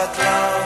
but love.